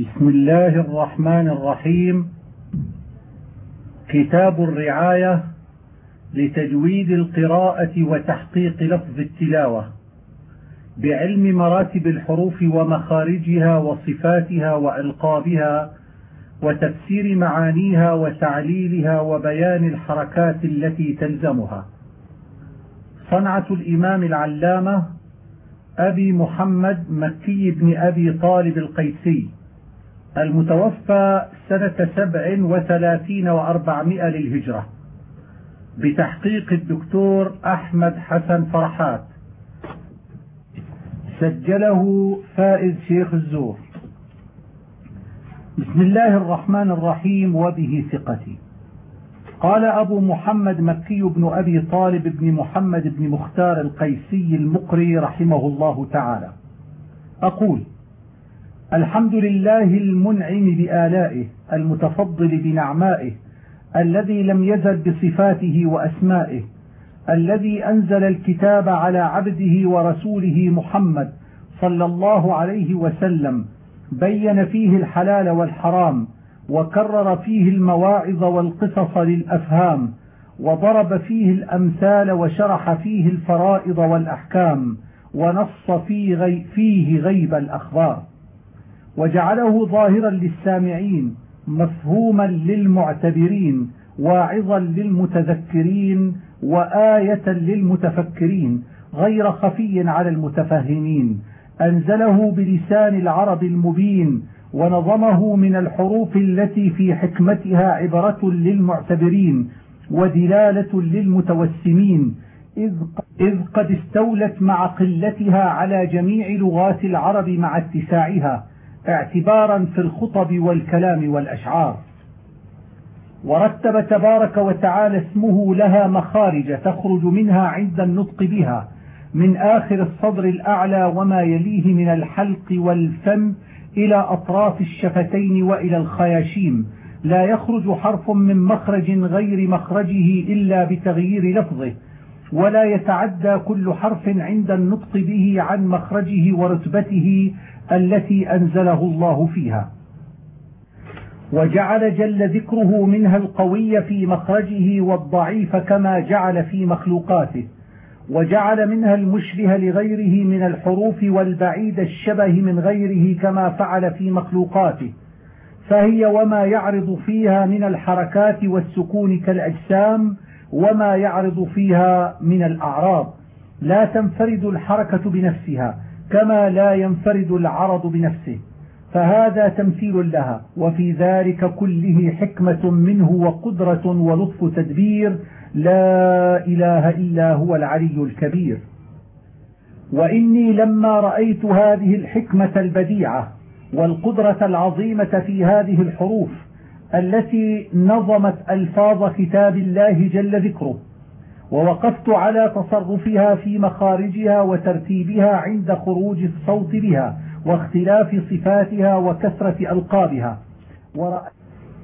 بسم الله الرحمن الرحيم. كتاب الرعاية لتجويد القراءة وتحقيق لفظ التلاوة. بعلم مراتب الحروف ومخارجها وصفاتها وألقابها وتفسير معانيها وتعليلها وبيان الحركات التي تلزمها. صنعة الإمام العلامة أبي محمد مكي بن أبي طالب القيسي. المتوفى سنة سبع وثلاثين وأربعمائة للهجرة بتحقيق الدكتور أحمد حسن فرحات. سجله فائز شيخ الزور. بسم الله الرحمن الرحيم وبه ثقتي. قال أبو محمد مكي بن أبي طالب بن محمد بن مختار القيسي المقري رحمه الله تعالى. أقول الحمد لله المنعم بآلائه المتفضل بنعمائه الذي لم يزل بصفاته وأسمائه الذي أنزل الكتاب على عبده ورسوله محمد صلى الله عليه وسلم بين فيه الحلال والحرام وكرر فيه المواعظ والقصص للأفهام وضرب فيه الأمثال وشرح فيه الفرائض والأحكام ونص فيه غيب الأخبار. وجعله ظاهرا للسامعين مفهوما للمعتبرين واعظا للمتذكرين وآية للمتفكرين غير خفي على المتفهمين. أنزله بلسان العرب المبين ونظمه من الحروف التي في حكمتها عبرة للمعتبرين ودلالة للمتوسمين. إذ قد استولت مع قلتها على جميع لغات العرب مع اتساعها. اعتبارا في الخطب والكلام والأشعار. ورتب تبارك وتعالى اسمه لها مخارج تخرج منها عند النطق بها من آخر الصدر الأعلى وما يليه من الحلق والفم إلى أطراف الشفتين وإلى الخياشيم. لا يخرج حرف من مخرج غير مخرجه إلا بتغيير لفظه ولا يتعدى كل حرف عند النطق به عن مخرجه ورتبته التي أنزله الله فيها. وجعل جل ذكره منها القوي في مخرجه والضعيف كما جعل في مخلوقاته. وجعل منها المشبه لغيره من الحروف والبعيد الشبه من غيره كما فعل في مخلوقاته. فهي وما يعرض فيها من الحركات والسكون كالأجسام وما يعرض فيها من الأعراض. لا تنفرد الحركة بنفسها. كما لا ينفرد العرض بنفسه فهذا تمثيل لها وفي ذلك كله حكمة منه وقدرة ولطف تدبير لا إله إلا هو العلي الكبير. وإني لما رأيت هذه الحكمة البديعة والقدرة العظيمة في هذه الحروف التي نظمت ألفاظ كتاب الله جل ذكره ووقفت على تصرفها في مخارجها وترتيبها عند خروج الصوت بها واختلاف صفاتها وكثرة ألقابها.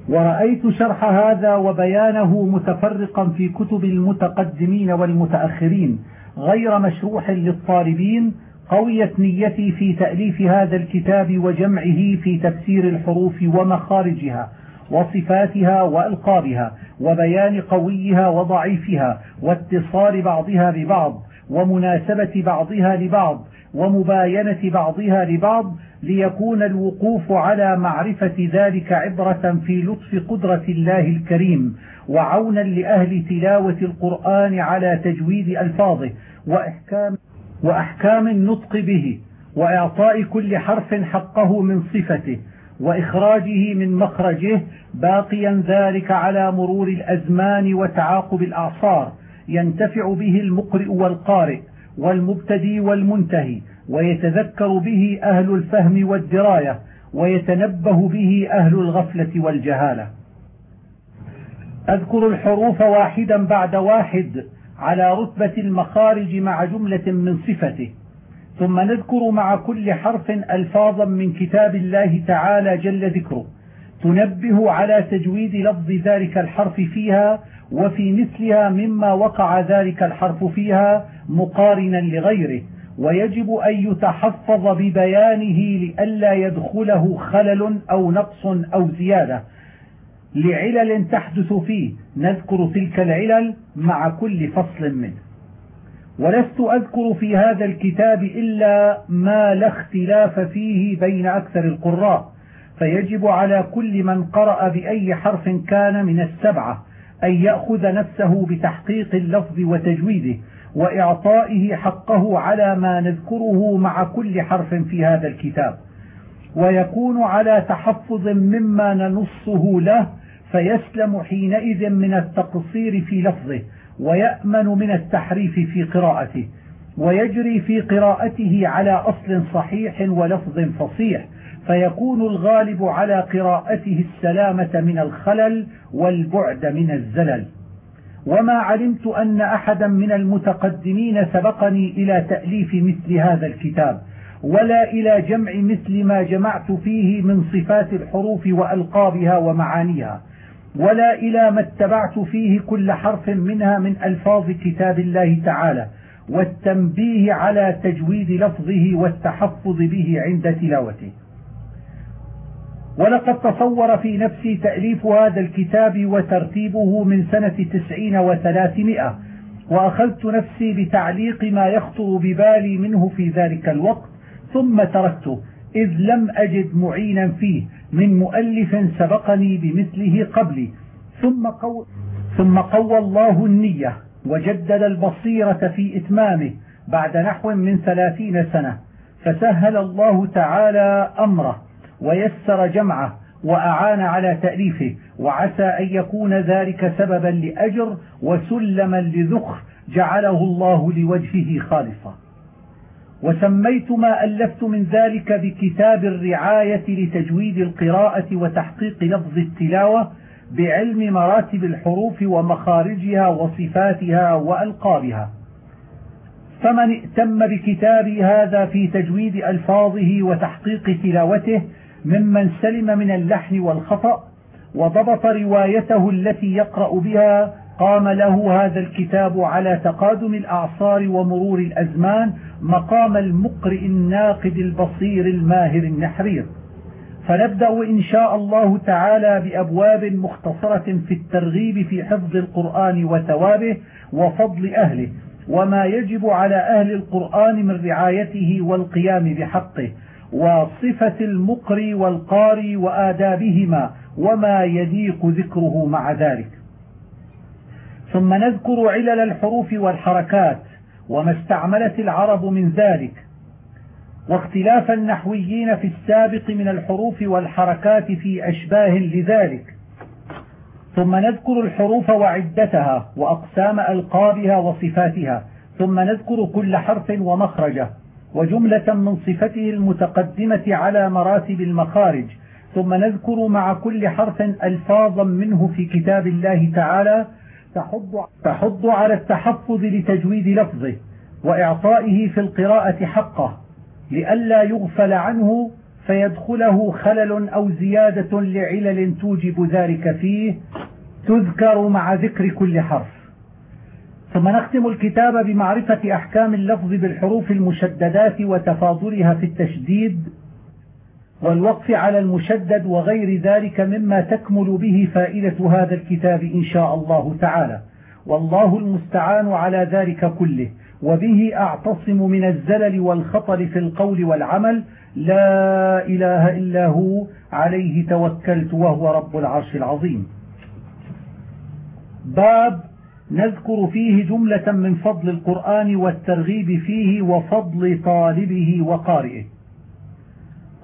ورأيت شرح هذا وبيانه متفرقا في كتب المتقدمين والمتأخرين غير مشروح للطالبين قويت نيتي في تأليف هذا الكتاب وجمعه في تفسير الحروف ومخارجها. وصفاتها وألقابها وبيان قويها وضعيفها واتصال بعضها ببعض ومناسبة بعضها لبعض ومباينة بعضها لبعض ليكون الوقوف على معرفة ذلك عبرة في لطف قدرة الله الكريم وعونا لأهل تلاوة القرآن على تجويد ألفاظه وإحكام, وأحكام النطق به وإعطاء كل حرف حقه من صفته وإخراجه من مخرجه باقيا ذلك على مرور الأزمان وتعاقب الأعصار ينتفع به المقرئ والقارئ والمبتدي والمنتهي ويتذكر به أهل الفهم والدراية ويتنبه به أهل الغفلة والجهالة. أذكر الحروف واحدا بعد واحد على رتبة المخارج مع جملة من صفته. ثم نذكر مع كل حرف ألفاظا من كتاب الله تعالى جل ذكره. تنبه على تجويد لفظ ذلك الحرف فيها وفي مثلها مما وقع ذلك الحرف فيها مقارنا لغيره. ويجب أن يتحفظ ببيانه لئلا يدخله خلل أو نقص أو زيادة. لعلل تحدث فيه. نذكر تلك العلل مع كل فصل منه. ولست أذكر في هذا الكتاب إلا ما لا اختلاف فيه بين أكثر القراء فيجب على كل من قرأ بأي حرف كان من السبعة أن يأخذ نفسه بتحقيق اللفظ وتجويده وإعطائه حقه على ما نذكره مع كل حرف في هذا الكتاب. ويكون على تحفظ مما ننصه له فيسلم حينئذ من التقصير في لفظه ويأمن من التحريف في قراءته ويجري في قراءته على أصل صحيح ولفظ فصيح فيكون الغالب على قراءته السلامة من الخلل والبعد من الزلل. وما علمت أن أحدا من المتقدمين سبقني إلى تأليف مثل هذا الكتاب ولا إلى جمع مثل ما جمعت فيه من صفات الحروف وألقابها ومعانيها. ولا إلى ما اتبعت فيه كل حرف منها من ألفاظ كتاب الله تعالى والتنبيه على تجويد لفظه والتحفظ به عند تلاوته. ولقد تصور في نفسي تأليف هذا الكتاب وترتيبه من سنة تسعين وثلاثمائة وأخذت نفسي بتعليق ما يخطر ببالي منه في ذلك الوقت ثم تركته إذ لم أجد معينا فيه. من مؤلف سبقني بمثله قبلي. ثم قو ثم قوى الله النية وجدد البصيرة في إتمامه بعد نحو من ثلاثين سنة. فسهل الله تعالى أمره ويسر جمعه وأعان على تأليفه وعسى أن يكون ذلك سببا لأجر وسلما لذخر جعله الله لوجهه خالصا. وسميت ما ألفت من ذلك بكتاب الرعاية لتجويد القراءة وتحقيق لفظ التلاوة بعلم مراتب الحروف ومخارجها وصفاتها وألقابها. فمن ائتم بكتابي هذا في تجويد ألفاظه وتحقيق تلاوته ممن سلم من اللحن والخطأ وضبط روايته التي يقرأ بها قام له هذا الكتاب على تقادم الأعصار ومرور الأزمان مقام المقرئ الناقد البصير الماهر النحرير. فنبدأ إن شاء الله تعالى بأبواب مختصرة في الترغيب في حفظ القرآن وثوابه وفضل أهله وما يجب على أهل القرآن من رعايته والقيام بحقه وصفة المقري والقاري وآدابهما وما يليق ذكره مع ذلك. ثم نذكر علل الحروف والحركات وما استعملت العرب من ذلك. واختلاف النحويين في السابق من الحروف والحركات في أشباه لذلك. ثم نذكر الحروف وعدتها وأقسام ألقابها وصفاتها. ثم نذكر كل حرف ومخرجة وجملة من صفته المتقدمة على مراتب المخارج. ثم نذكر مع كل حرف ألفاظا منه في كتاب الله تعالى تحض, تحض على التحفظ لتجويد لفظه وإعطائه في القراءة حقه لئلا يغفل عنه فيدخله خلل أو زيادة لعلل توجب ذلك فيه تذكر مع ذكر كل حرف. ثم نختم الكتاب بمعرفة أحكام اللفظ بالحروف المشددات وتفاضلها في التشديد والوقف على المشدد وغير ذلك مما تكمل به فائدة هذا الكتاب إن شاء الله تعالى. والله المستعان على ذلك كله وبه أعتصم من الزلل والخطر في القول والعمل. لا إله إلا هو عليه توكلت وهو رب العرش العظيم. باب نذكر فيه جملة من فضل القرآن والترغيب فيه وفضل طالبه وقارئه.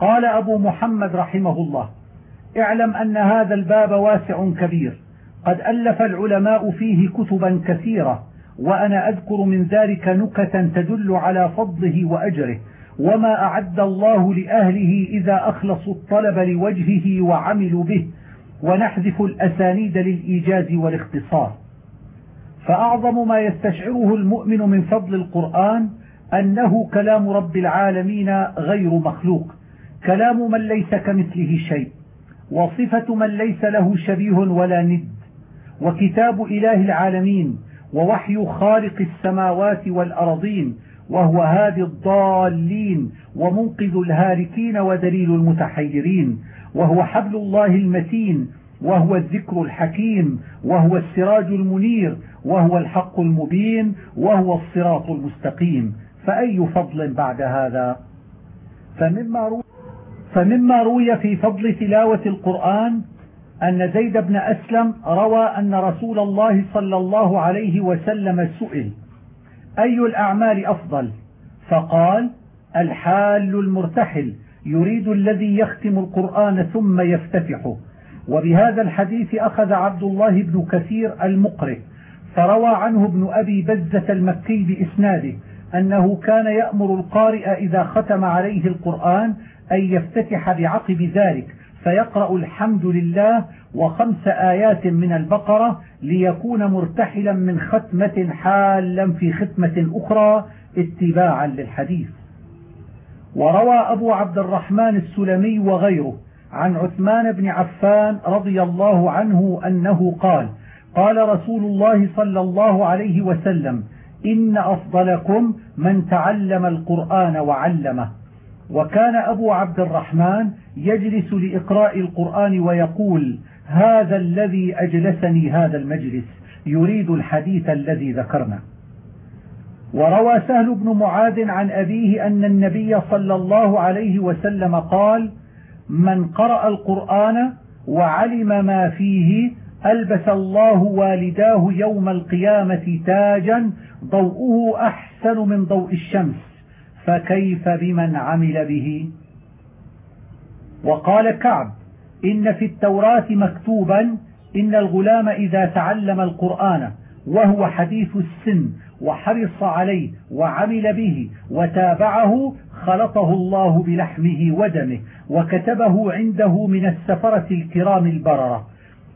قال أبو محمد رحمه الله اعلم أن هذا الباب واسع كبير قد ألف العلماء فيه كتبا كثيرة وأنا أذكر من ذلك نكتا تدل على فضله وأجره وما أعد الله لأهله إذا أخلصوا الطلب لوجهه وعملوا به ونحذف الأسانيد للإيجاز والاختصار. فأعظم ما يستشعره المؤمن من فضل القرآن أنه كلام رب العالمين غير مخلوق كلام من ليس كمثله شيء وصفة من ليس له شبيه ولا ند وكتاب إله العالمين ووحي خالق السماوات والأرضين وهو هادي الضالين ومنقذ الهالكين ودليل المتحيرين وهو حبل الله المتين وهو الذكر الحكيم وهو السراج المنير وهو الحق المبين وهو الصراط المستقيم. فأي فضل بعد هذا؟ فمما فمما روي في فضل تلاوة القرآن أن زيد بن أسلم روى أن رسول الله صلى الله عليه وسلم سئل أي الأعمال أفضل؟ فقال الحال المرتحل يريد الذي يختم القرآن ثم يفتتحه. وبهذا الحديث أخذ عبد الله بن كثير المقرئ فروى عنه ابن أبي بزة المكي بإسناده أنه كان يأمر القارئ إذا ختم عليه القرآن أن يفتتح بعقب ذلك فيقرأ الحمد لله وخمس آيات من البقرة ليكون مرتحلا من ختمة حالا في ختمة أخرى اتباعا للحديث. وروى أبو عبد الرحمن السلمي وغيره عن عثمان بن عفان رضي الله عنه أنه قال قال رسول الله صلى الله عليه وسلم إن أفضلكم من تعلم القرآن وعلمه. وكان أبو عبد الرحمن يجلس لإقراء القرآن ويقول هذا الذي أجلسني هذا المجلس يريد الحديث الذي ذكرنا. وروى سهل بن معاذ عن أبيه أن النبي صلى الله عليه وسلم قال من قرأ القرآن وعلم ما فيه ألبس الله والداه يوم القيامة تاجا ضوءه أحسن من ضوء الشمس. فكيف بمن عمل به؟ وقال كعب إن في التوراة مكتوبا إن الغلام إذا تعلم القرآن وهو حديث السن وحرص عليه وعمل به وتابعه خلطه الله بلحمه ودمه وكتبه عنده من السفرة الكرام البررة.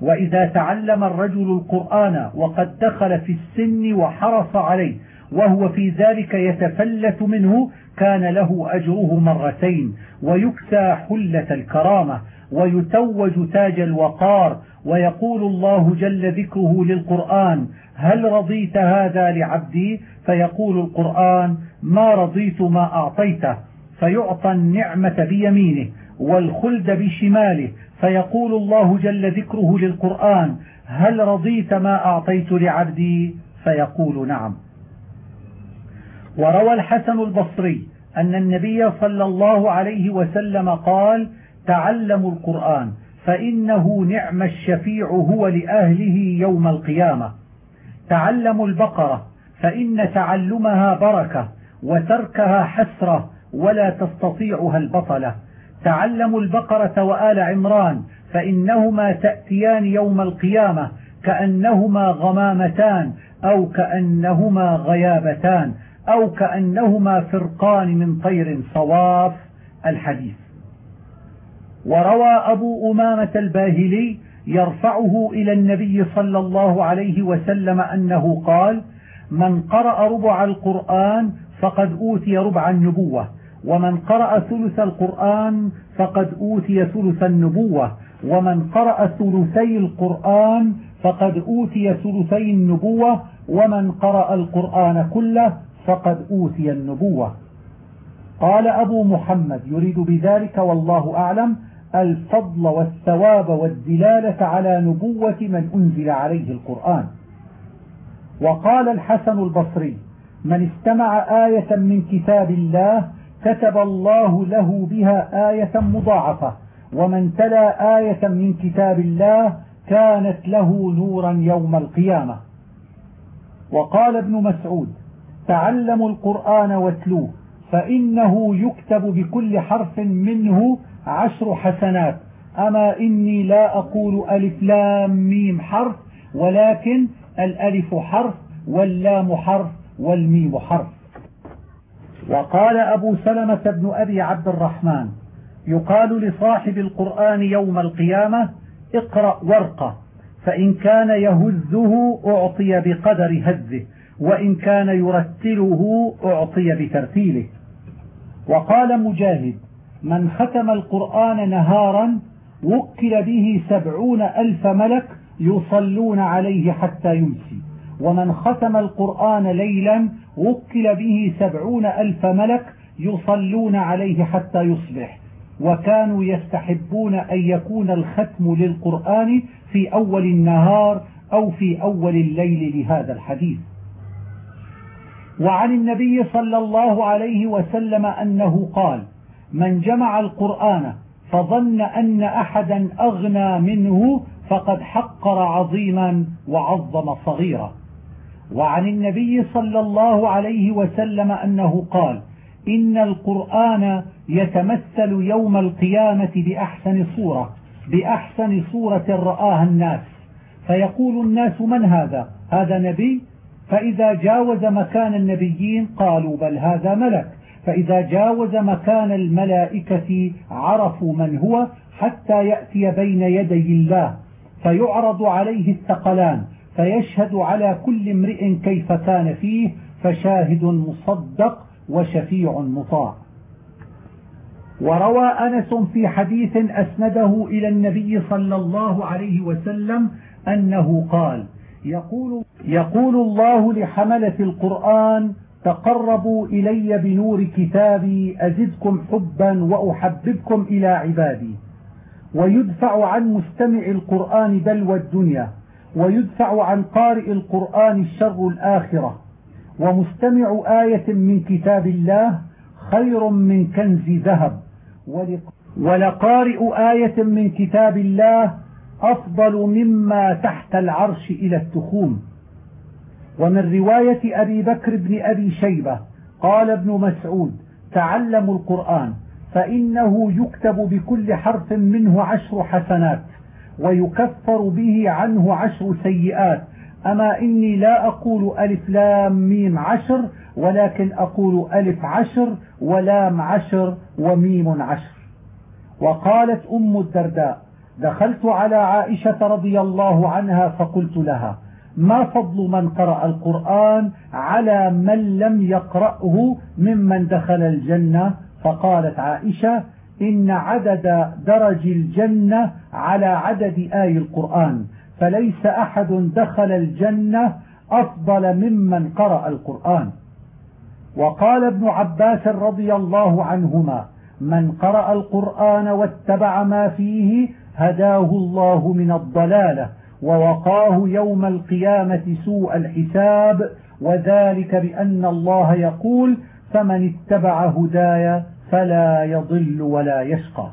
وإذا تعلم الرجل القرآن وقد دخل في السن وحرص عليه وهو في ذلك يتفلت منه كان له أجره مرتين ويكسى حلة الكرامة ويتوج تاج الوقار ويقول الله جل ذكره للقرآن هل رضيت هذا لعبدي؟ فيقول القرآن ما رضيت ما أعطيته فيعطى النعمة بيمينه والخلد بشماله فيقول الله جل ذكره للقرآن هل رضيت ما أعطيت لعبدي؟ فيقول نعم. وروى الحسن البصري أن النبي صلى الله عليه وسلم قال تعلموا القرآن فإنه نعم الشفيع هو لأهله يوم القيامة. تعلموا البقرة فإن تعلمها بركة وتركها حسرة ولا تستطيعها البطلة. تعلموا البقرة وآل عمران فإنهما تأتيان يوم القيامة كأنهما غمامتان أو كأنهما غيابتان. أو كأنهما فرقان من طير صواف الحديث. وروى أبو أمامة الباهلي يرفعه إلى النبي صلى الله عليه وسلم أنه قال من قرأ ربع القرآن فقد أوتي ربع النبوة ومن قرأ ثلث القرآن فقد أوتي ثلث النبوة ومن قرأ ثلثي القرآن فقد أوتي ثلثي النبوة ومن قرأ القرآن كله فقد أوتي النبوة. قال أبو محمد يريد بذلك والله أعلم الفضل والثواب والدلالة على نبوة من أنزل عليه القرآن. وقال الحسن البصري من استمع آية من كتاب الله كتب الله له بها آية مضاعفة ومن تلا آية من كتاب الله كانت له نورا يوم القيامة. وقال ابن مسعود تعلموا القرآن واتلوه فإنه يكتب بكل حرف منه عشر حسنات. أما إني لا أقول ألف لام ميم حرف ولكن الألف حرف واللام حرف والميم حرف. وقال أبو سلمة بن أبي عبد الرحمن يقال لصاحب القرآن يوم القيامة اقرأ ورقة فإن كان يهزه أعطي بقدر هزه. وإن كان يرتله أعطي بترتيله. وقال مجاهد من ختم القرآن نهارا وكل به سبعون ألف ملك يصلون عليه حتى يمسي. ومن ختم القرآن ليلا وكل به سبعون ألف ملك يصلون عليه حتى يصبح. وكانوا يستحبون أن يكون الختم للقرآن في أول النهار أو في أول الليل لهذا الحديث. وعن النبي صلى الله عليه وسلم أنه قال من جمع القرآن فظن أن أحدا أغنى منه فقد حقر عظيما وعظم صغيرا. وعن النبي صلى الله عليه وسلم أنه قال إن القرآن يتمثل يوم القيامة بأحسن صورة بأحسن صورة رآها الناس. فيقول الناس من هذا؟ هذا نبي فإذا جاوز مكان النبيين قالوا بل هذا ملك. فإذا جاوز مكان الملائكة عرفوا من هو حتى يأتي بين يدي الله. فيعرض عليه الثقلان فيشهد على كل امرئ كيف كان فيه فشاهد مصدق وشفيع مطاع. وروى أنس في حديث أسنده إلى النبي صلى الله عليه وسلم أنه قال يقول, يقول الله لحملة القرآن تقربوا إلي بنور كتابي أزدكم حبا وأحببكم إلى عبادي. ويدفع عن مستمع القرآن بلوى الدنيا ويدفع عن قارئ القرآن الشر الآخرة. ومستمع آية من كتاب الله خير من كنز ذهب. ولقارئ آية من كتاب الله أفضل مما تحت العرش إلى التخوم. ومن رواية أبي بكر بن أبي شيبة قال ابن مسعود تعلموا القرآن فإنه يكتب بكل حرف منه عشر حسنات ويكفر به عنه عشر سيئات. أما إني لا أقول ألف لام ميم عشر ولكن أقول ألف عشر ولام عشر وميم عشر. وقالت أم الدرداء دخلت على عائشة رضي الله عنها فقلت لها ما فضل من قرأ القرآن على من لم يقرأه ممن دخل الجنة؟ فقالت عائشة إن عدد درج الجنة على عدد آي القرآن فليس أحد دخل الجنة أفضل ممن قرأ القرآن. وقال ابن عباس رضي الله عنهما من قرأ القرآن واتبع ما فيه هداه الله من الضلالة ووقاه يوم القيامة سوء الحساب وذلك بأن الله يقول فمن اتبع هدايا فلا يضل ولا يشقى.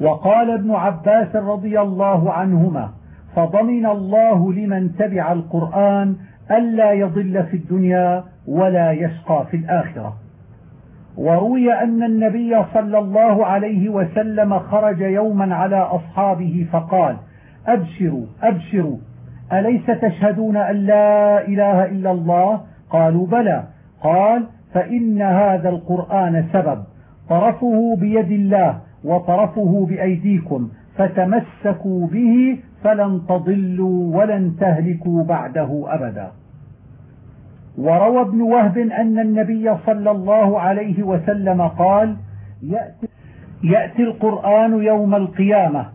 وقال ابن عباس رضي الله عنهما فضمن الله لمن تبع القرآن ألا يضل في الدنيا ولا يشقى في الآخرة. وروي أن النبي صلى الله عليه وسلم خرج يوما على أصحابه فقال أبشروا أبشروا أليس تشهدون أن لا إله إلا الله؟ قالوا بلى. قال فإن هذا القرآن سبب. طرفه بيد الله وطرفه بأيديكم فتمسكوا به فلن تضلوا ولن تهلكوا بعده أبدا. وروى ابن وهب أن النبي صلى الله عليه وسلم قال يأتي, يأتي القرآن يوم القيامة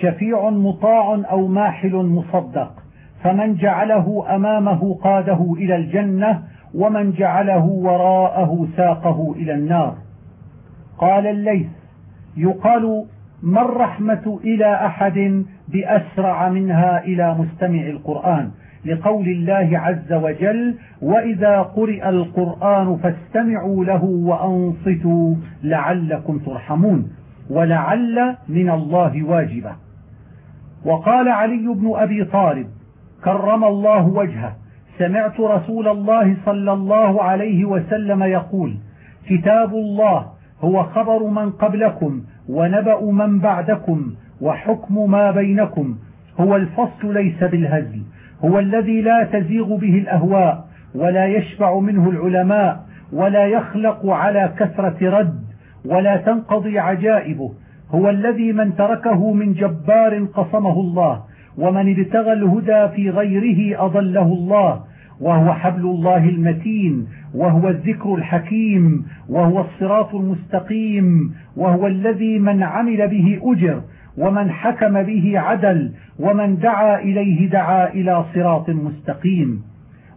شفيع مطاع أو ماحل مصدق فمن جعله أمامه قاده إلى الجنة ومن جعله وراءه ساقه إلى النار. قال الليث يقال ما الرحمة إلى أحد بأسرع منها إلى مستمع القرآن؟ لقول الله عز وجل وإذا قرئ القرآن فاستمعوا له وأنصتوا لعلكم ترحمون ولعل من الله واجبة وقال علي بن أبي طالب كرم الله وجهه. سمعت رسول الله صلى الله عليه وسلم يقول كتاب الله هو خبر من قبلكم ونبأ من بعدكم وحكم ما بينكم. هو الفصل ليس بالهزل. هو الذي لا تزيغ به الأهواء ولا يشبع منه العلماء ولا يخلق على كثرة رد ولا تنقضي عجائبه. هو الذي من تركه من جبار قصمه الله ومن ابتغى الهدى في غيره أضله الله وهو حبل الله المتين وهو الذكر الحكيم وهو الصراط المستقيم وهو الذي من عمل به أجر ومن حكم به عدل ومن دعا إليه دعا إلى صراط مستقيم.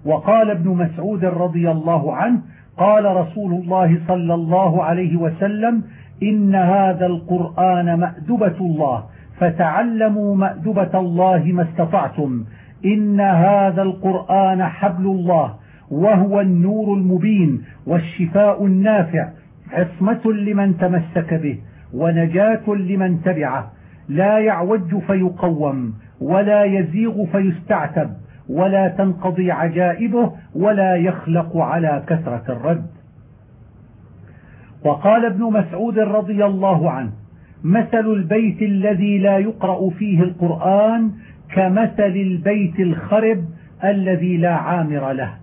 وقال ابن مسعود رضي الله عنه قال رسول الله صلى الله عليه وسلم إن هذا القرآن مأدبة الله فتعلموا مأدبة الله ما استطعتم. إن هذا القرآن حبل الله وهو النور المبين والشفاء النافع عصمة لمن تمسك به ونجاة لمن تبعه. لا يعوج فيقوم ولا يزيغ فيستعتب ولا تنقضي عجائبه ولا يخلق على كثرة الرد. وقال ابن مسعود رضي الله عنه مثل البيت الذي لا يقرأ فيه القرآن كمثل البيت الخرب الذي لا عامر له.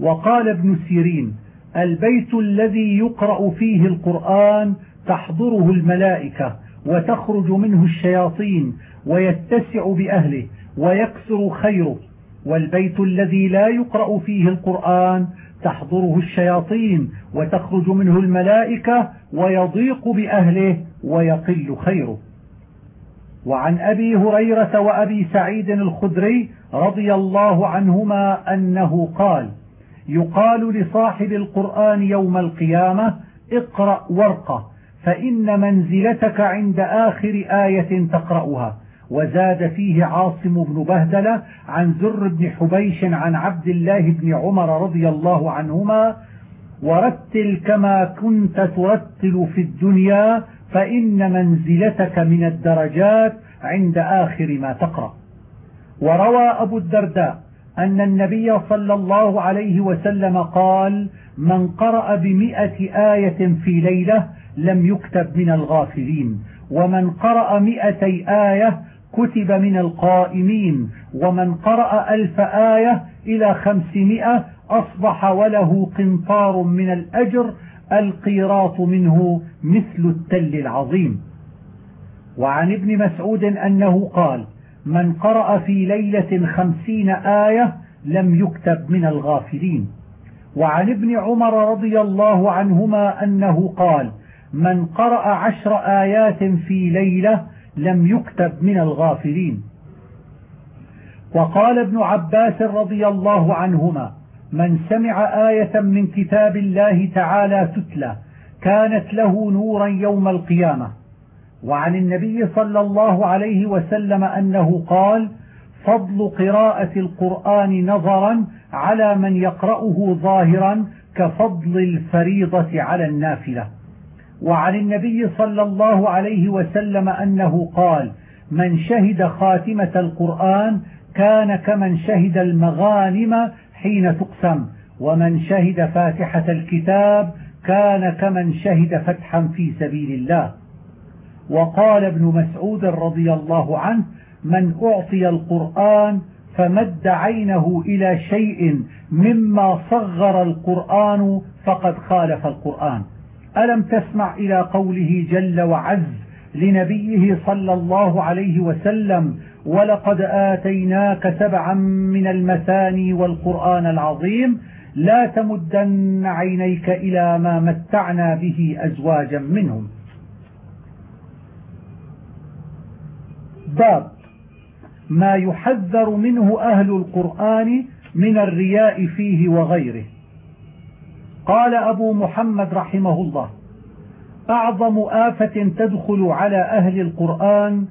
وقال ابن سيرين البيت الذي يقرأ فيه القرآن تحضره الملائكة وتخرج منه الشياطين ويتسع بأهله ويكسر خيره. والبيت الذي لا يقرأ فيه القرآن تحضره الشياطين وتخرج منه الملائكة ويضيق بأهله ويقل خيره. وعن أبي هريرة وأبي سعيد الخدري رضي الله عنهما أنه قال يقال لصاحب القرآن يوم القيامة اقرأ ورقة. فإن منزلتك عند آخر آية تقرأها. وزاد فيه عاصم بن بهدلة عن زر بن حبيش عن عبد الله بن عمر رضي الله عنهما ورتل كما كنت ترتل في الدنيا فإن منزلتك من الدرجات عند آخر ما تقرأ. وروى أبو الدرداء أن النبي صلى الله عليه وسلم قال من قرأ بمئة آية في ليلة لم يكتب من الغافلين. ومن قرأ مئتي آية كتب من القائمين. ومن قرأ ألف آية إلى خمسمائة أصبح وله قنطار من الأجر القيراط منه مثل التل العظيم. وعن ابن مسعود أنه قال من قرأ في ليلة خمسين آية لم يكتب من الغافلين. وعن ابن عمر رضي الله عنهما أنه قال من قرأ عشر آيات في ليلة لم يكتب من الغافلين. وقال ابن عباس رضي الله عنهما من سمع آية من كتاب الله تعالى تتلى كانت له نورا يوم القيامة. وعن النبي صلى الله عليه وسلم أنه قال فضل قراءة القرآن نظرا على من يقرأه ظاهرا كفضل الفريضة على النافلة. وعن النبي صلى الله عليه وسلم أنه قال من شهد خاتمة القرآن كان كمن شهد المغانم حين تقسم ومن شهد فاتحة الكتاب كان كمن شهد فتحا في سبيل الله. وقال ابن مسعود رضي الله عنه من أعطي القرآن فمد عينه إلى شيء مما صغر القرآن فقد خالف القرآن. ألم تسمع إلى قوله جل وعز لنبيه صلى الله عليه وسلم ولقد آتيناك سبعا من المثاني والقرآن العظيم لا تمدن عينيك إلى ما متعنا به أزواجا منهم. باب ما يحذر منه أهل القرآن من الرياء فيه وغيره. قال أبو محمد رحمه الله أعظم آفة تدخل على أهل القرآن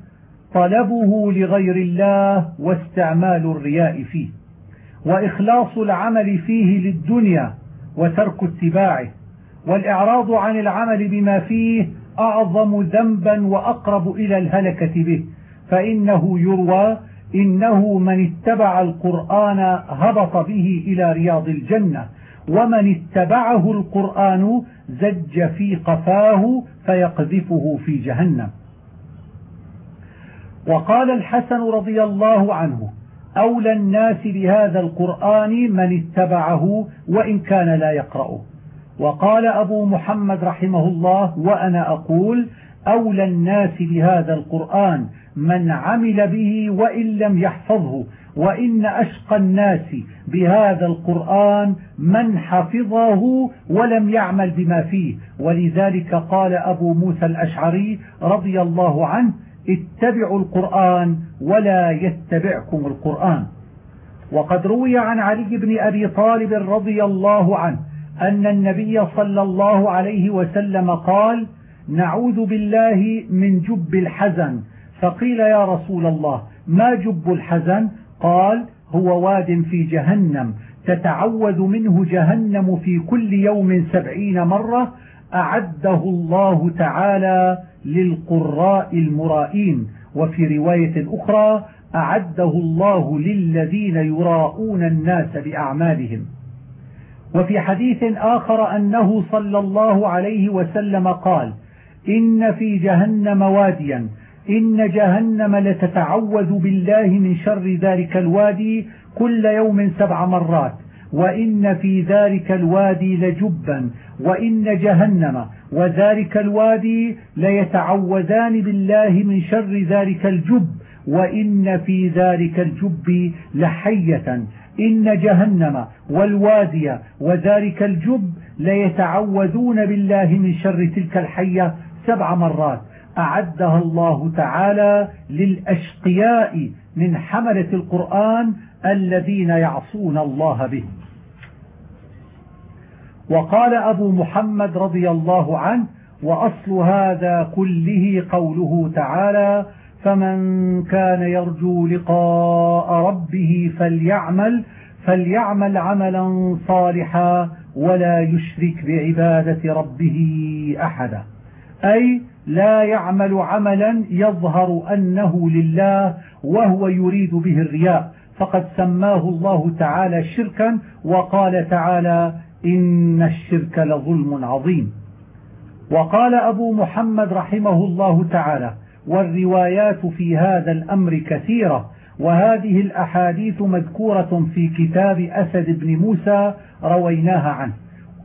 طلبه لغير الله واستعمال الرياء فيه وإخلاص العمل فيه للدنيا وترك اتباعه والإعراض عن العمل بما فيه أعظم ذنبا وأقرب إلى الهلكة به فإنه يروى إنه من اتبع القرآن هبط به إلى رياض الجنة ومن اتبعه القرآن زج في قفاه فيقذفه في جهنم. وقال الحسن رضي الله عنه أولى الناس بهذا القرآن من اتبعه وإن كان لا يقرأه. وقال أبو محمد رحمه الله وأنا أقول أولى الناس بهذا القرآن من عمل به وإن لم يحفظه. وإن أشقى الناس بهذا القرآن من حفظه ولم يعمل بما فيه. ولذلك قال أبو موسى الأشعري رضي الله عنه اتبعوا القرآن ولا يتبعكم القرآن. وقد روي عن علي بن أبي طالب رضي الله عنه أن النبي صلى الله عليه وسلم قال نعوذ بالله من جب الحزن فقيل يا رسول الله ما جب الحزن؟ قال هو واد في جهنم تتعوذ منه جهنم في كل يوم سبعين مرة أعده الله تعالى للقراء المرائين. وفي رواية أخرى أعده الله للذين يراءون الناس بأعمالهم. وفي حديث آخر أنه صلى الله عليه وسلم قال إن في جهنم واديا إن جهنم لتتعوذ بالله من شر ذلك الوادي كل يوم سبع مرات وإن في ذلك الوادي لجبا وإن جهنم وذلك الوادي ليتعوذان بالله من شر ذلك الجب وإن في ذلك الجب لحية. إن جهنم والوادي وذلك الجب ليتعوذون بالله من شر تلك الحية سبع مرات. أعدها الله تعالى للأشقياء من حملة القرآن الذين يعصون الله به. وقال أبو محمد رضي الله عنه وأصل هذا كله قوله تعالى فمن كان يرجو لقاء ربه فليعمل فليعمل عملا صالحا ولا يشرك بعبادة ربه أحدا. أي لا يعمل عملا يظهر أنه لله وهو يريد به الرياء. فقد سماه الله تعالى شركا وقال تعالى إن الشرك لظلم عظيم. وقال أبو محمد رحمه الله تعالى والروايات في هذا الأمر كثيرة وهذه الأحاديث مذكورة في كتاب أسد بن موسى رويناها عنه.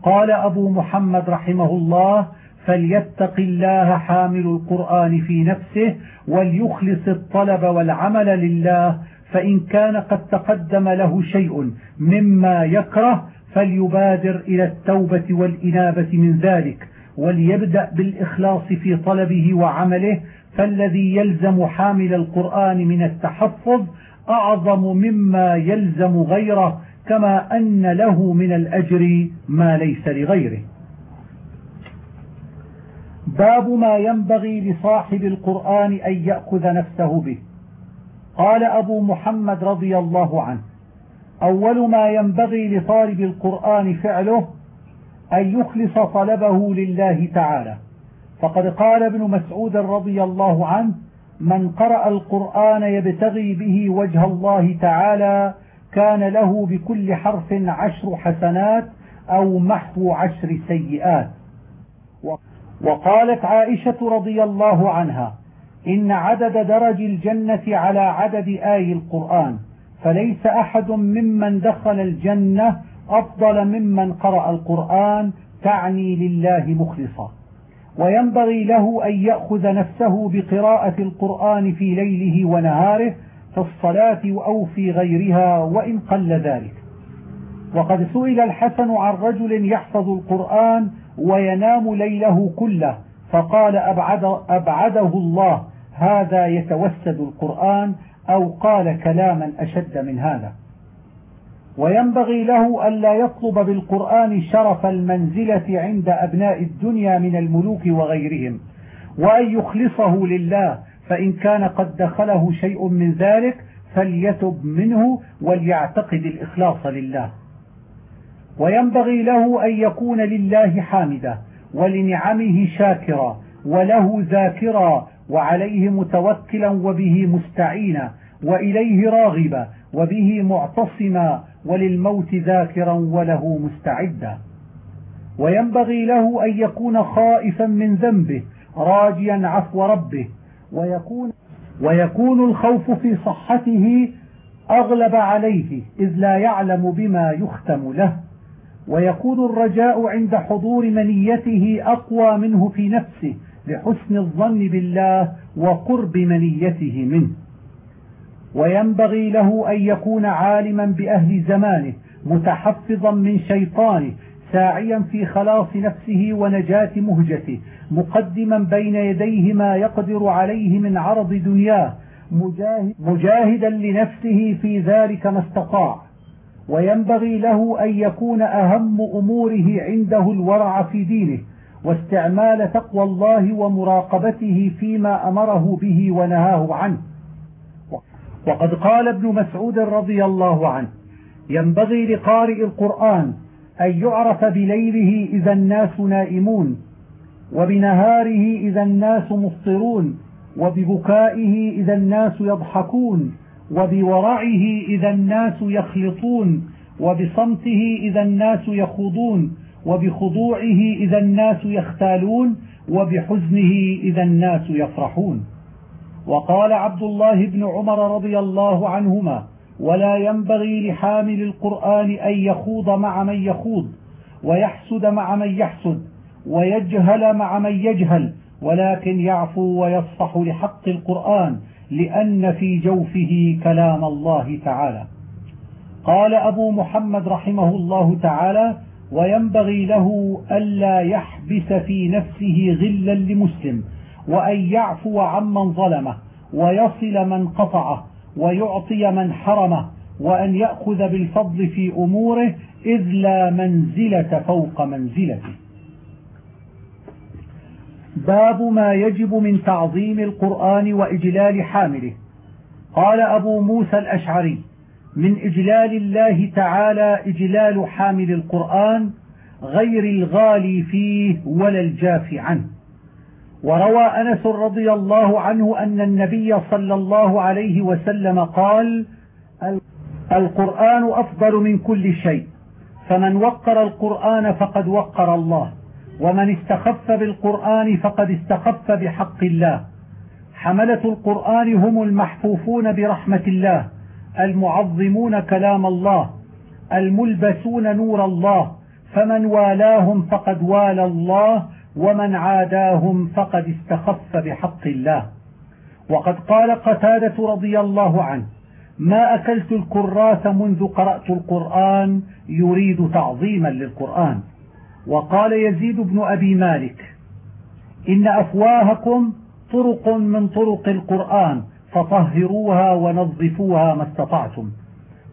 قال أبو محمد رحمه الله فليتق الله حامل القرآن في نفسه وليخلص الطلب والعمل لله فإن كان قد تقدم له شيء مما يكره فليبادر إلى التوبة والإنابة من ذلك وليبدأ بالإخلاص في طلبه وعمله فالذي يلزم حامل القرآن من التحفظ أعظم مما يلزم غيره كما أن له من الأجر ما ليس لغيره. باب ما ينبغي لصاحب القرآن أن يأخذ نفسه به. قال أبو محمد رضي الله عنه أول ما ينبغي لطالب القرآن فعله أن يخلص طلبه لله تعالى. فقد قال ابن مسعود رضي الله عنه من قرأ القرآن يبتغي به وجه الله تعالى كان له بكل حرف عشر حسنات أو محو عشر سيئات. وقالت عائشة رضي الله عنها إن عدد درج الجنة على عدد آي القرآن فليس أحد ممن دخل الجنة أفضل ممن قرأ القرآن تعني لله مخلصا. وينبغي له أن يأخذ نفسه بقراءة القرآن في ليله ونهاره في الصلاة أو في غيرها وإن قل ذلك. وقد سئل الحسن عن رجل يحفظ القرآن وينام ليله كله. فقال أبعد أبعده الله هذا يتوسد القرآن أو قال كلاما أشد من هذا. وينبغي له ألا يطلب بالقرآن شرف المنزلة عند أبناء الدنيا من الملوك وغيرهم وأن يخلصه لله فإن كان قد دخله شيء من ذلك فليتب منه وليعتقد الإخلاص لله. وينبغي له أن يكون لله حامدا ولنعمه شاكرا وله ذاكرا وعليه متوكلا وبه مستعينا وإليه راغبا وبه معتصما وللموت ذاكرا وله مستعدا. وينبغي له أن يكون خائفا من ذنبه راجيا عفو ربه. ويكون, ويكون الخوف في صحته أغلب عليه إذ لا يعلم بما يختم له. ويكون الرجاء عند حضور منيته أقوى منه في نفسه لحسن الظن بالله وقرب منيته منه. وينبغي له أن يكون عالما بأهل زمانه متحفظا من شيطانه ساعيا في خلاص نفسه ونجاة مهجته مقدما بين يديه ما يقدر عليه من عرض دنياه مجاهد مجاهدا لنفسه في ذلك ما استطاع. وينبغي له أن يكون أهم أموره عنده الورع في دينه واستعمال تقوى الله ومراقبته فيما أمره به ونهاه عنه. وقد قال ابن مسعود رضي الله عنه ينبغي لقارئ القرآن أن يعرف بليله إذا الناس نائمون وبنهاره إذا الناس مفطرون وببكائه إذا الناس يضحكون وبورعه إذا الناس يخلطون وبصمته إذا الناس يخوضون وبخضوعه إذا الناس يختالون وبحزنه إذا الناس يفرحون. وقال عبد الله بن عمر رضي الله عنهما ولا ينبغي لحامل القرآن أن يخوض مع من يخوض ويحسد مع من يحسد ويجهل مع من يجهل ولكن يعفو ويصفح لحق القرآن لأن في جوفه كلام الله تعالى. قال أبو محمد رحمه الله تعالى وينبغي له ألا يحبس في نفسه غلا لمسلم وأن يعفو عمن ظلمه ويصل من قطعه ويعطي من حرمه وأن يأخذ بالفضل في أموره إذ لا منزلة فوق منزلته. باب ما يجب من تعظيم القرآن وإجلال حامله. قال أبو موسى الأشعري من إجلال الله تعالى إجلال حامل القرآن غير الغالي فيه ولا الجاف عنه. وروى أنس رضي الله عنه أن النبي صلى الله عليه وسلم قال القرآن أفضل من كل شيء فمن وقر القرآن فقد وقر الله. ومن استخف بالقرآن فقد استخف بحق الله. حملة القرآن هم المحفوفون برحمة الله المعظمون كلام الله الملبسون نور الله فمن والاهم فقد والى الله ومن عاداهم فقد استخف بحق الله. وقد قال قتادة رضي الله عنه ما أكلت الكراث منذ قرأت القرآن يريد تعظيما للقرآن. وقال يزيد بن أبي مالك إن أفواهكم طرق من طرق القرآن فطهروها ونظفوها ما استطعتم.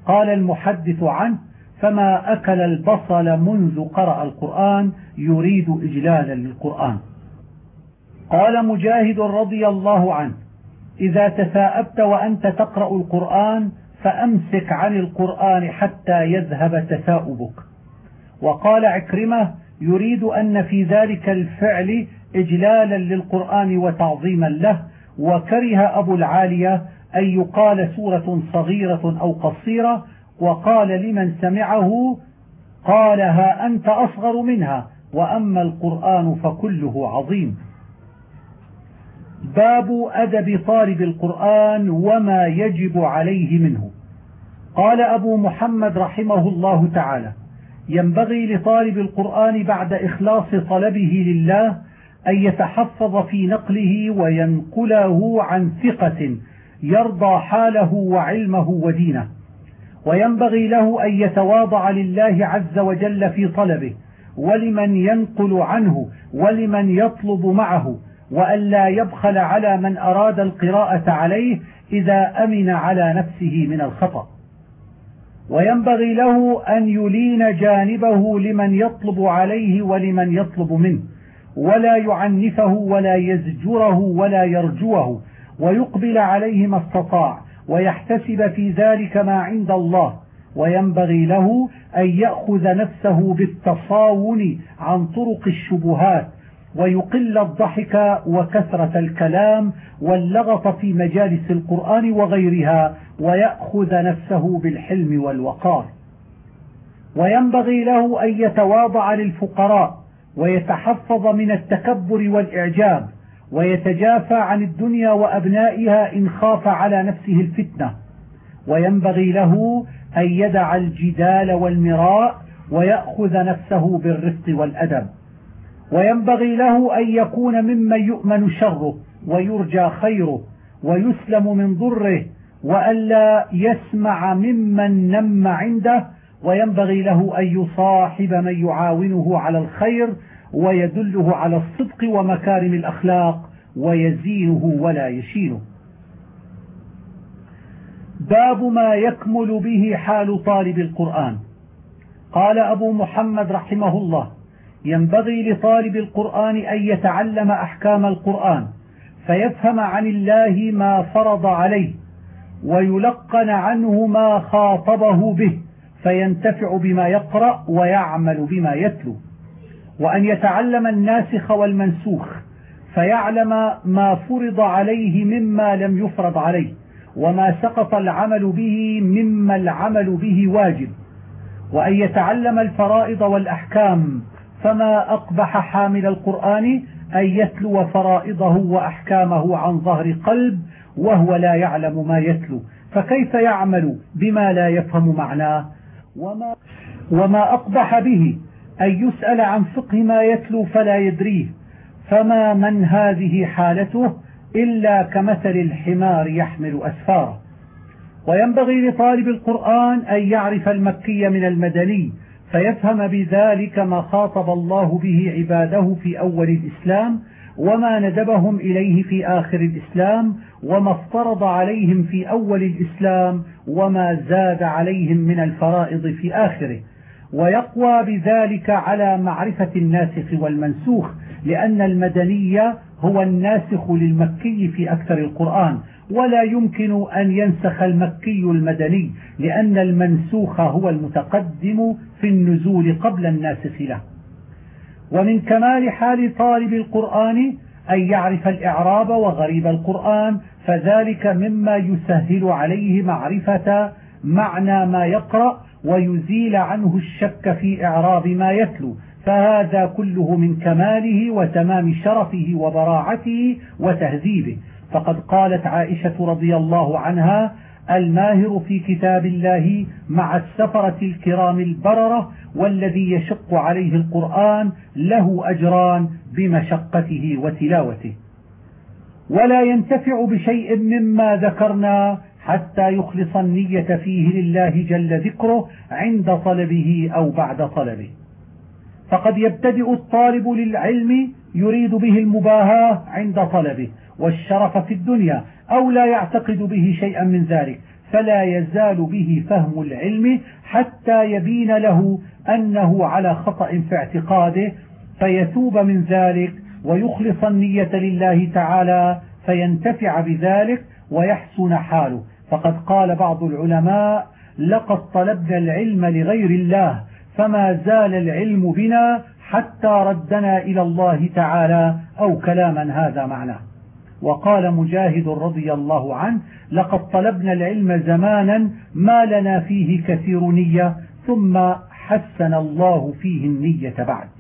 قال المحدث عنه فما أكل البصل منذ قرأ القرآن يريد إجلالا للقرآن. قال مجاهد رضي الله عنه إذا تثاءبت وأنت تقرأ القرآن فأمسك عن القرآن حتى يذهب تثاؤبك. وقال عكرمة يريد أن في ذلك الفعل إجلالا للقرآن وتعظيما له وكره أبو العالية أن يقال سورة صغيرة أو قصيرة وقال لمن سمعه قالها أنت أصغر منها وأما القرآن فكله عظيم. باب أدب طالب القرآن وما يجب عليه منه. قال أبو محمد رحمه الله تعالى ينبغي لطالب القرآن بعد إخلاص طلبه لله أن يتحفظ في نقله وينقله عن ثقة يرضى حاله وعلمه ودينه. وينبغي له أن يتواضع لله عز وجل في طلبه ولمن ينقل عنه ولمن يطلب معه وأن لا يبخل على من أراد القراءة عليه إذا أمن على نفسه من الخطأ. وينبغي له أن يلين جانبه لمن يطلب عليه ولمن يطلب منه ولا يعنفه ولا يزجره ولا يرجوه ويقبل عليه ما استطاع ويحتسب في ذلك ما عند الله. وينبغي له أن يأخذ نفسه بالتصاون عن طرق الشبهات ويقل الضحك وكثرة الكلام واللغط في مجالس القرآن وغيرها. ويأخذ نفسه بالحلم والوقار. وينبغي له أن يتواضع للفقراء ويتحفظ من التكبر والإعجاب ويتجافى عن الدنيا وأبنائها إن خاف على نفسه الفتنة. وينبغي له أن يدع الجدال والمراء ويأخذ نفسه بالرفق والأدب. وينبغي له أن يكون ممن يؤمن شره ويرجى خيره ويسلم من ضره وألا يسمع ممن نم عنده وينبغي له أن يصاحب من يعاونه على الخير ويدله على الصدق ومكارم الأخلاق ويزينه ولا يشينه. باب ما يكمل به حال طالب القرآن. قال أبو محمد رحمه الله ينبغي لطالب القرآن أن يتعلم أحكام القرآن فيفهم عن الله ما فرض عليه ويلقن عنه ما خاطبه به فينتفع بما يقرأ ويعمل بما يتلو. وأن يتعلم الناسخ والمنسوخ فيعلم ما فرض عليه مما لم يفرض عليه وما سقط العمل به مما العمل به واجب. وأن يتعلم الفرائض والأحكام فما أقبح حامل القرآن أن يتلو فرائضه وأحكامه عن ظهر قلب وهو لا يعلم ما يتلو. فكيف يعمل بما لا يفهم معناه؟ وما, وما أقبح به. أن يسأل عن فقه ما يتلو فلا يدريه. فما من هذه حالته إلا كمثل الحمار يحمل أسفاره. وينبغي لطالب القرآن أن يعرف المكي من المدني فيفهم بذلك ما خاطب الله به عباده في أول الإسلام وما ندبهم إليه في آخر الإسلام وما افترض عليهم في أول الإسلام وما زاد عليهم من الفرائض في آخره. ويقوى بذلك على معرفة الناسخ والمنسوخ لأن المدني هو الناسخ للمكي في أكثر القرآن. ولا يمكن أن ينسخ المكي المدني لأن المنسوخ هو المتقدم في النزول قبل الناسخ له. ومن كمال حال طالب القرآن أن يعرف الإعراب وغريب القرآن فذلك مما يسهل عليه معرفة معنى ما يقرأ ويزيل عنه الشك في إعراب ما يتلو. فهذا كله من كماله وتمام شرفه وبراعته وتهذيبه. فقد قالت عائشة رضي الله عنها الماهر في كتاب الله مع السفرة الكرام البررة والذي يشق عليه القرآن له أجران بمشقته وتلاوته. ولا ينتفع بشيء مما ذكرنا حتى يخلص النية فيه لله جل ذكره عند طلبه أو بعد طلبه. فقد يبتدئ الطالب للعلم يريد به المباهاة عند طلبه والشرف في الدنيا أو لا يعتقد به شيئا من ذلك فلا يزال به فهم العلم حتى يبين له أنه على خطأ في اعتقاده فيتوب من ذلك ويخلص النية لله تعالى فينتفع بذلك ويحسن حاله. فقد قال بعض العلماء لقد طلبنا العلم لغير الله فما زال العلم بنا حتى ردنا إلى الله تعالى أو كلاما هذا معناه. وقال مجاهد رضي الله عنه لقد طلبنا العلم زمانا ما لنا فيه كثير نية ثم حسن الله فيه النية بعد.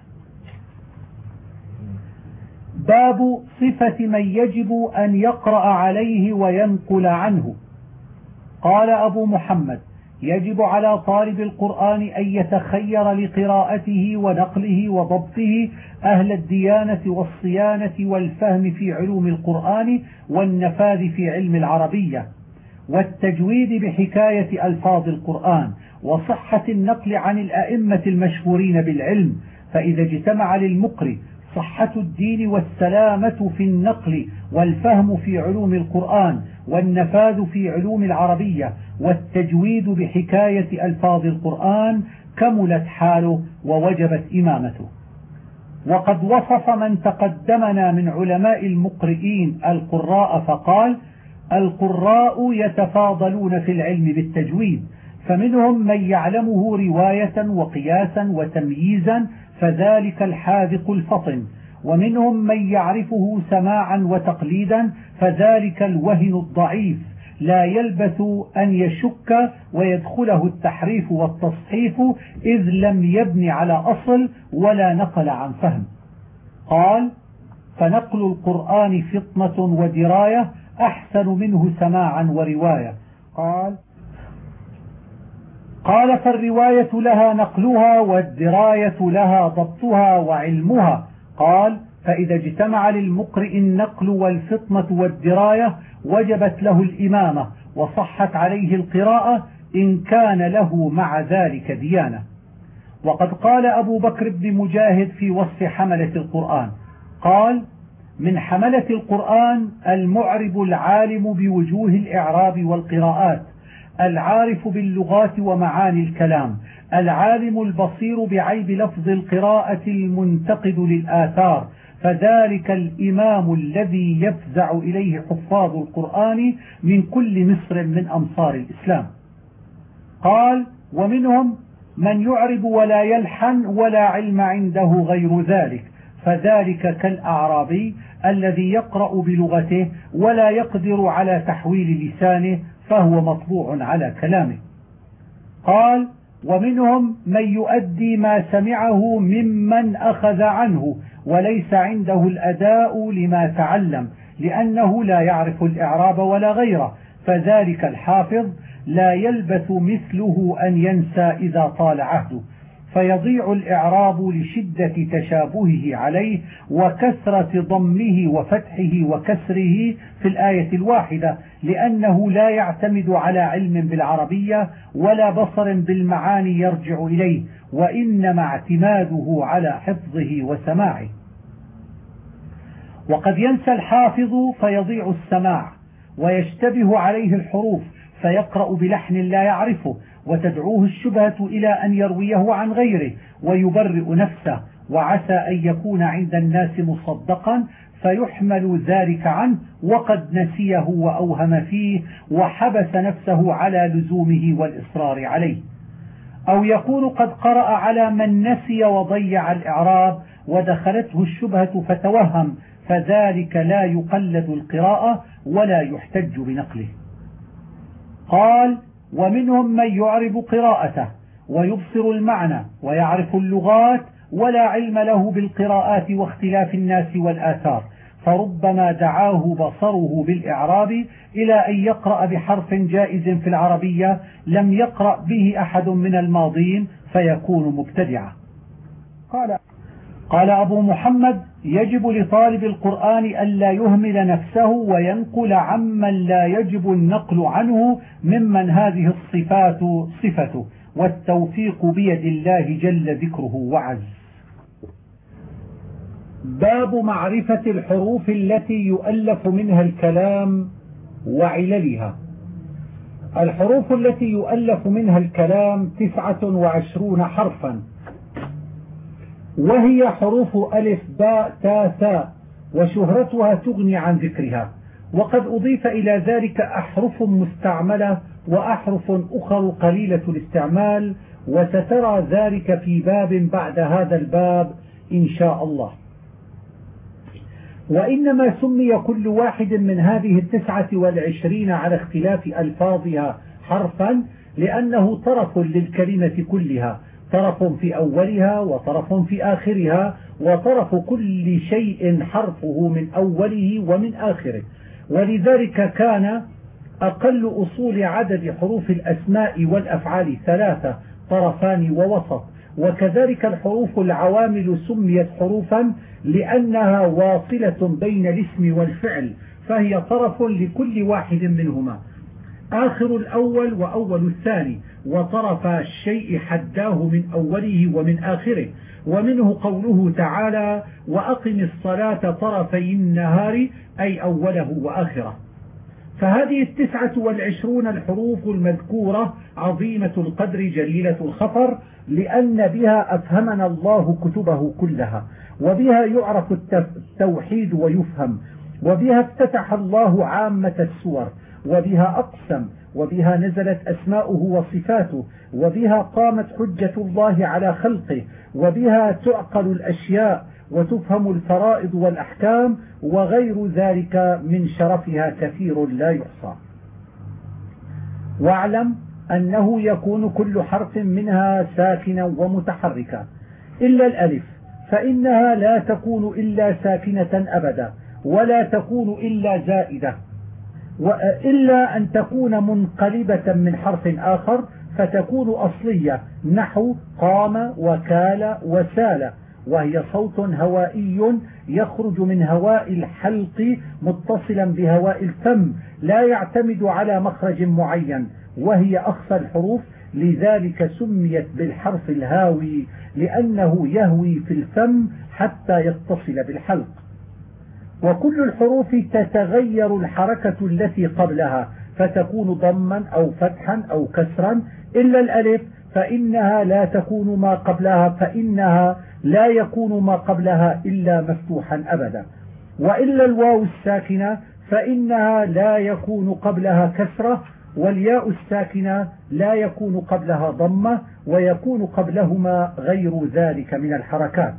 باب صفة من يجب أن يقرأ عليه وينقل عنه. قال أبو محمد يجب على طالب القرآن أن يتخير لقراءته ونقله وضبطه أهل الديانة والصيانة والفهم في علوم القرآن والنفاذ في علم العربية والتجويد بحكاية ألفاظ القرآن وصحة النقل عن الأئمة المشهورين بالعلم فإذا اجتمع للمقرئ صحة الدين والسلامة في النقل والفهم في علوم القرآن والنفاذ في علوم العربية والتجويد بحكاية ألفاظ القرآن كملت حاله ووجبت إمامته. وقد وصف من تقدمنا من علماء المقرئين القراء فقال القراء يتفاضلون في العلم بالتجويد فمنهم من يعلمه رواية وقياسا وتمييزا فذلك الحاذق الفطن. ومنهم من يعرفه سماعا وتقليدا فذلك الوهن الضعيف. لا يلبث أن يشك ويدخله التحريف والتصحيف إذ لم يبن على أصل ولا نقل عن فهم. قال فنقل القرآن فطنة ودراية أحسن منه سماعا ورواية. قال قال فالرواية لها نقلها والدراية لها ضبطها وعلمها. قال فإذا اجتمع للمقرئ النقل والفطنة والدراية وجبت له الإمامة وصحت عليه القراءة إن كان له مع ذلك ديانة. وقد قال أبو بكر بن مجاهد في وصف حملة القرآن. قال من حملة القرآن المعرب العالم بوجوه الإعراب والقراءات. العارف باللغات ومعاني الكلام العالم البصير بعيب لفظ القراءة المنتقد للآثار فذلك الإمام الذي يفزع إليه حفاظ القرآن من كل مصر من أمصار الإسلام. قال ومنهم من يعرب ولا يلحن ولا علم عنده غير ذلك فذلك كالأعرابي الذي يقرأ بلغته ولا يقدر على تحويل لسانه فهو مطبوع على كلامه. قال ومنهم من يؤدي ما سمعه ممن أخذ عنه وليس عنده الأداء لما تعلم لأنه لا يعرف الإعراب ولا غيره فذلك الحافظ لا يلبث مثله أن ينسى إذا طال عهده. فيضيع الإعراب لشدة تشابهه عليه وكثرة ضمه وفتحه وكسره في الآية الواحدة لأنه لا يعتمد على علم بالعربية ولا بصر بالمعاني يرجع إليه وإنما اعتماده على حفظه وسماعه. وقد ينسى الحافظ فيضيع السماع ويشتبه عليه الحروف فيقرأ بلحن لا يعرفه وتدعوه الشبهة إلى أن يرويه عن غيره ويبرئ نفسه وعسى أن يكون عند الناس مصدقا فيحمل ذلك عنه وقد نسيه وأوهم فيه وحبس نفسه على لزومه والإصرار عليه. أو يكون قد قرأ على من نسي وضيع الإعراب ودخلته الشبهة فتوهم فذلك لا يقلد القراءة ولا يحتج بنقله. قال ومنهم من يعرب قراءته ويبصر المعنى ويعرف اللغات ولا علم له بالقراءات واختلاف الناس والآثار. فربما دعاه بصره بالإعراب إلى أن يقرأ بحرف جائز في العربية لم يقرأ به أحد من الماضين فيكون مبتدعا. قال قال أبو محمد يجب لطالب القرآن ألا يهمل نفسه وينقل عمن لا يجب النقل عنه ممن هذه الصفات صفته والتوفيق بيد الله جل ذكره وعز. باب معرفة الحروف التي يؤلف منها الكلام وعللها. الحروف التي يؤلف منها الكلام تسعة وعشرون حرفا. وهي حروف ألف باء تاء ثاء وشهرتها تغني عن ذكرها. وقد أضيف إلى ذلك أحرف مستعملة وأحرف أخر قليلة الاستعمال وسترى ذلك في باب بعد هذا الباب إن شاء الله. وإنما سمي كل واحد من هذه التسعة والعشرين على اختلاف ألفاظها حرفا لأنه طرف للكلمة كلها. طرف في أولها وطرف في آخرها وطرف كل شيء حرفه من أوله ومن آخره. ولذلك كان أقل أصول عدد حروف الأسماء والأفعال ثلاثة طرفان ووسط. وكذلك الحروف العوامل سميت حروفا لأنها واصلة بين الاسم والفعل فهي طرف لكل واحد منهما. آخر الأول وأول الثاني وطرف الشيء حداه من أوله ومن آخره. ومنه قوله تعالى وأقم الصلاة طرفي النهار أي أوله وآخره. فهذه التسعة والعشرون الحروف المذكورة عظيمة القدر جليلة الخطر لأن بها أفهمنا الله كتبه كلها. وبها يعرف التوحيد ويفهم. وبها افتتح الله عامة السور. وبها أقسم وبها نزلت أسماؤه وصفاته وبها قامت حجة الله على خلقه وبها تعقل الأشياء وتفهم الفرائض والأحكام وغير ذلك من شرفها كثير لا يحصى. واعلم أنه يكون كل حرف منها ساكنا ومتحركا. إلا الألف فإنها لا تكون إلا ساكنة أبدا ولا تكون إلا زائدة. إلا أن تكون منقلبة من حرف آخر فتكون أصلية نحو قام وكال وسال وهي صوت هوائي يخرج من هواء الحلق متصلا بهواء الفم لا يعتمد على مخرج معين وهي أخفى الحروف لذلك سميت بالحرف الهاوي لأنه يهوي في الفم حتى يتصل بالحلق. وكل الحروف تتغير الحركة التي قبلها فتكون ضما أو فتحا أو كسرا. إلا الألف فإنها لا تكون ما قبلها فإنها لا يكون ما قبلها إلا مفتوحا أبدا. وإلا الواو الساكنة فإنها لا يكون قبلها كسرة والياء الساكنة لا يكون قبلها ضمة ويكون قبلهما غير ذلك من الحركات.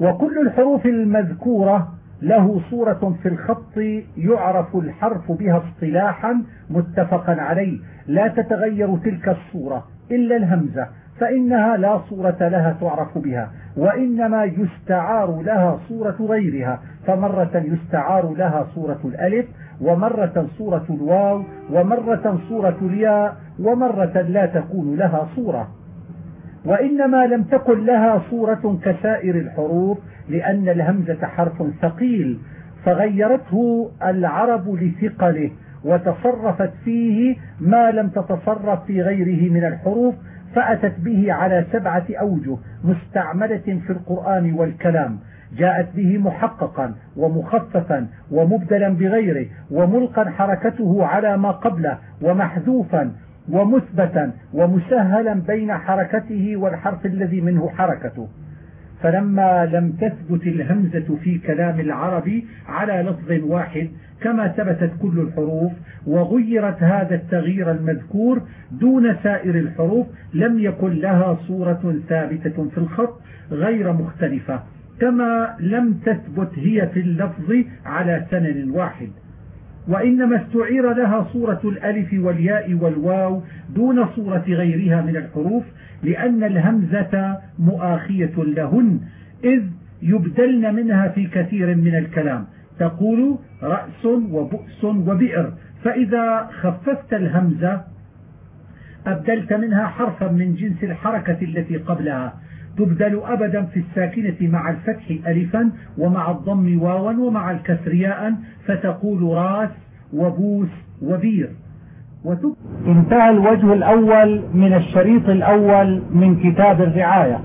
وكل الحروف المذكورة له صورة في الخط يعرف الحرف بها اصطلاحا متفقا عليه. لا تتغير تلك الصورة إلا الهمزة فإنها لا صورة لها تعرف بها وإنما يستعار لها صورة غيرها فمرة يستعار لها صورة الألف ومرة صورة الواو ومرة صورة الياء ومرة لا تكون لها صورة. وإنما لم تكن لها صورة كسائر الحروف لأن الهمزة حرف ثقيل فغيرته العرب لثقله وتصرفت فيه ما لم تتصرف في غيره من الحروف فأتت به على سبعة أوجه مستعملة في القرآن والكلام جاءت به محققا ومخففا ومبدلا بغيره وملقا حركته على ما قبله ومحذوفا ومثبتا ومسهلا بين حركته والحرف الذي منه حركته. فلما لم تثبت الهمزة في كلام العرب على لفظ واحد كما ثبتت كل الحروف وغيرت هذا التغيير المذكور دون سائر الحروف لم يكن لها صورة ثابتة في الخط غير مختلفة كما لم تثبت هي في اللفظ على سنن واحد. وإنما استعير لها صورة الألف والياء والواو دون صورة غيرها من الحروف لأن الهمزة مؤاخية لهن إذ يبدلن منها في كثير من الكلام. تقول رأس وبؤس وبئر. فإذا خففت الهمزة أبدلت منها حرفا من جنس الحركة التي قبلها. تبدل أبدا في الساكنة مع الفتح ألفا ومع الضم واوا ومع الكسر ياء فتقول راس وبوس وبير. انتهى الوجه الأول من الشريط الأول من كتاب الرعاية.